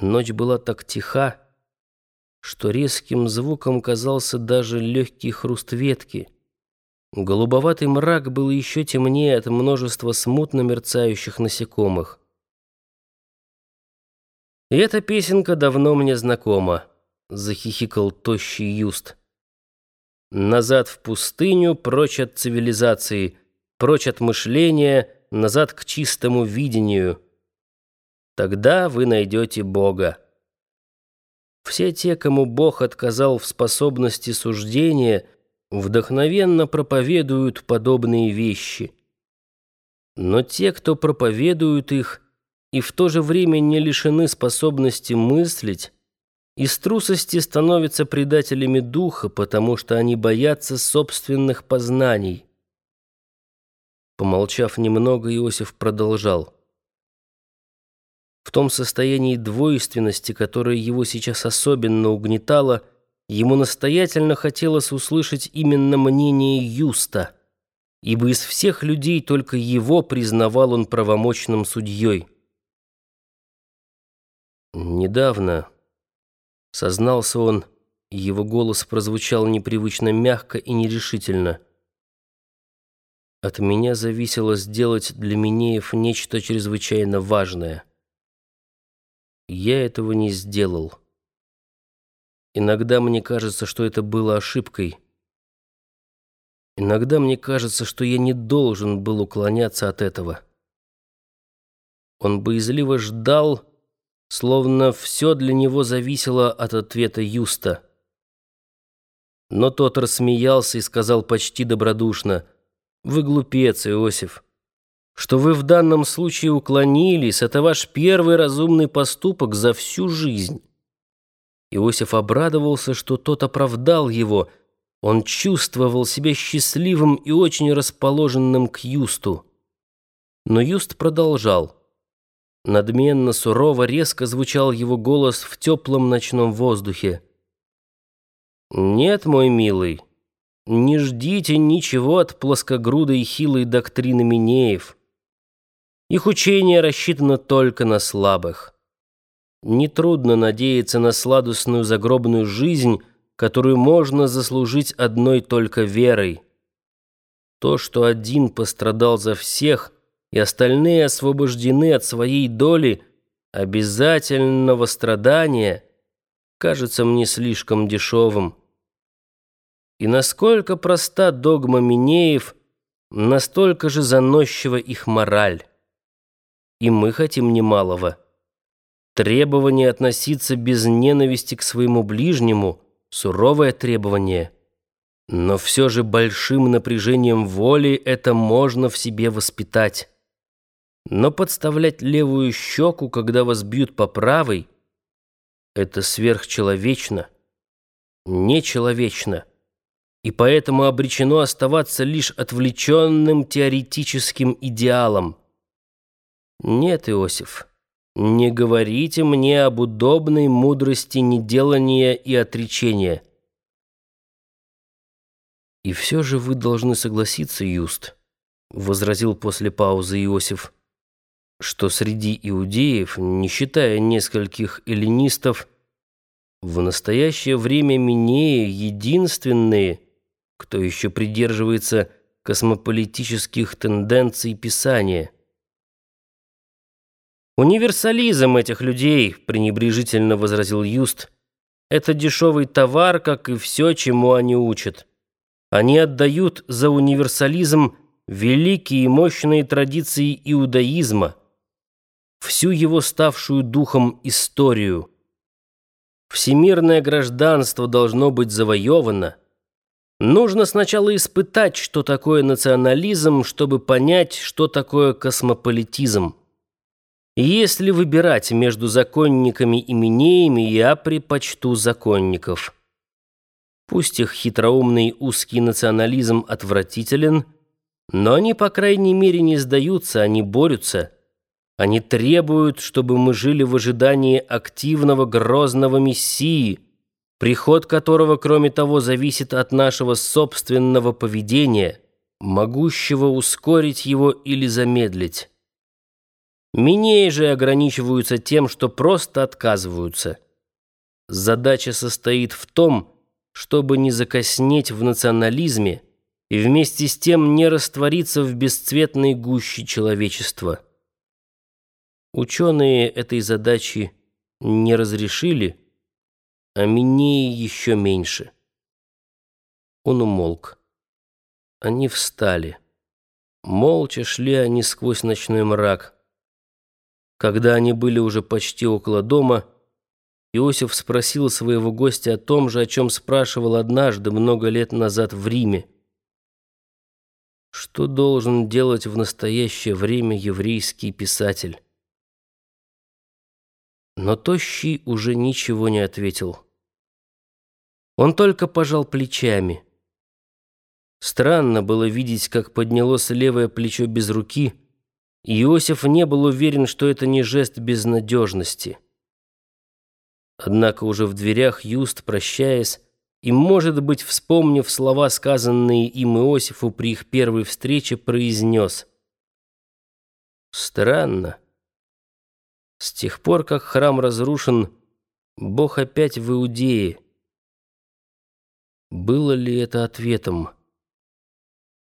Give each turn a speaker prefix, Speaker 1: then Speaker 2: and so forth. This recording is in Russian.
Speaker 1: Ночь была так тиха, что резким звуком казался даже легкий хруст ветки. Голубоватый мрак был еще темнее от множества смутно мерцающих насекомых. «И эта песенка давно мне знакома», — захихикал тощий Юст. «Назад в пустыню, прочь от цивилизации, прочь от мышления, назад к чистому видению. Тогда вы найдете Бога». Все те, кому Бог отказал в способности суждения, вдохновенно проповедуют подобные вещи. Но те, кто проповедуют их и в то же время не лишены способности мыслить, из трусости становятся предателями духа, потому что они боятся собственных познаний. Помолчав немного, Иосиф продолжал. В том состоянии двойственности, которое его сейчас особенно угнетало, ему настоятельно хотелось услышать именно мнение Юста, ибо из всех людей только его признавал он правомочным судьей. Недавно, сознался он, его голос прозвучал непривычно мягко и нерешительно. От меня зависело сделать для Минеев нечто чрезвычайно важное. Я этого не сделал. Иногда мне кажется, что это было ошибкой. Иногда мне кажется, что я не должен был уклоняться от этого. Он боязливо ждал, словно все для него зависело от ответа Юста. Но тот рассмеялся и сказал почти добродушно, «Вы глупец, Иосиф». Что вы в данном случае уклонились, это ваш первый разумный поступок за всю жизнь. Иосиф обрадовался, что тот оправдал его. Он чувствовал себя счастливым и очень расположенным к Юсту. Но Юст продолжал. Надменно, сурово, резко звучал его голос в теплом ночном воздухе. «Нет, мой милый, не ждите ничего от плоскогрудой хилой доктрины Минеев». Их учение рассчитано только на слабых. Нетрудно надеяться на сладостную загробную жизнь, которую можно заслужить одной только верой. То, что один пострадал за всех, и остальные освобождены от своей доли обязательного страдания, кажется мне слишком дешевым. И насколько проста догма Минеев, настолько же заносчива их мораль. И мы хотим немалого. Требование относиться без ненависти к своему ближнему — суровое требование. Но все же большим напряжением воли это можно в себе воспитать. Но подставлять левую щеку, когда вас бьют по правой, это сверхчеловечно, нечеловечно, и поэтому обречено оставаться лишь отвлеченным теоретическим идеалом. Нет, Иосиф, не говорите мне об удобной мудрости неделания и отречения. И все же вы должны согласиться, Юст, возразил после паузы Иосиф, что среди иудеев, не считая нескольких эллинистов, в настоящее время Минеи единственные, кто еще придерживается космополитических тенденций Писания. «Универсализм этих людей», — пренебрежительно возразил Юст, — «это дешевый товар, как и все, чему они учат. Они отдают за универсализм великие и мощные традиции иудаизма, всю его ставшую духом историю. Всемирное гражданство должно быть завоевано. Нужно сначала испытать, что такое национализм, чтобы понять, что такое космополитизм. Если выбирать между законниками и минеями, я предпочту законников. Пусть их хитроумный узкий национализм отвратителен, но они, по крайней мере, не сдаются, они борются. Они требуют, чтобы мы жили в ожидании активного грозного мессии, приход которого, кроме того, зависит от нашего собственного поведения, могущего ускорить его или замедлить. Минеи же ограничиваются тем, что просто отказываются. Задача состоит в том, чтобы не закоснеть в национализме и вместе с тем не раствориться в бесцветной гуще человечества. Ученые этой задачи не разрешили, а Минеи еще меньше. Он умолк. Они встали. Молча шли они сквозь ночной мрак. Когда они были уже почти около дома, Иосиф спросил своего гостя о том же, о чем спрашивал однажды, много лет назад в Риме. Что должен делать в настоящее время еврейский писатель? Но Тощий уже ничего не ответил. Он только пожал плечами. Странно было видеть, как поднялось левое плечо без руки, Иосиф не был уверен, что это не жест безнадежности. Однако уже в дверях Юст, прощаясь, и, может быть, вспомнив слова, сказанные им Иосифу при их первой встрече, произнес «Странно. С тех пор, как храм разрушен, Бог опять в Иудее». Было ли это ответом?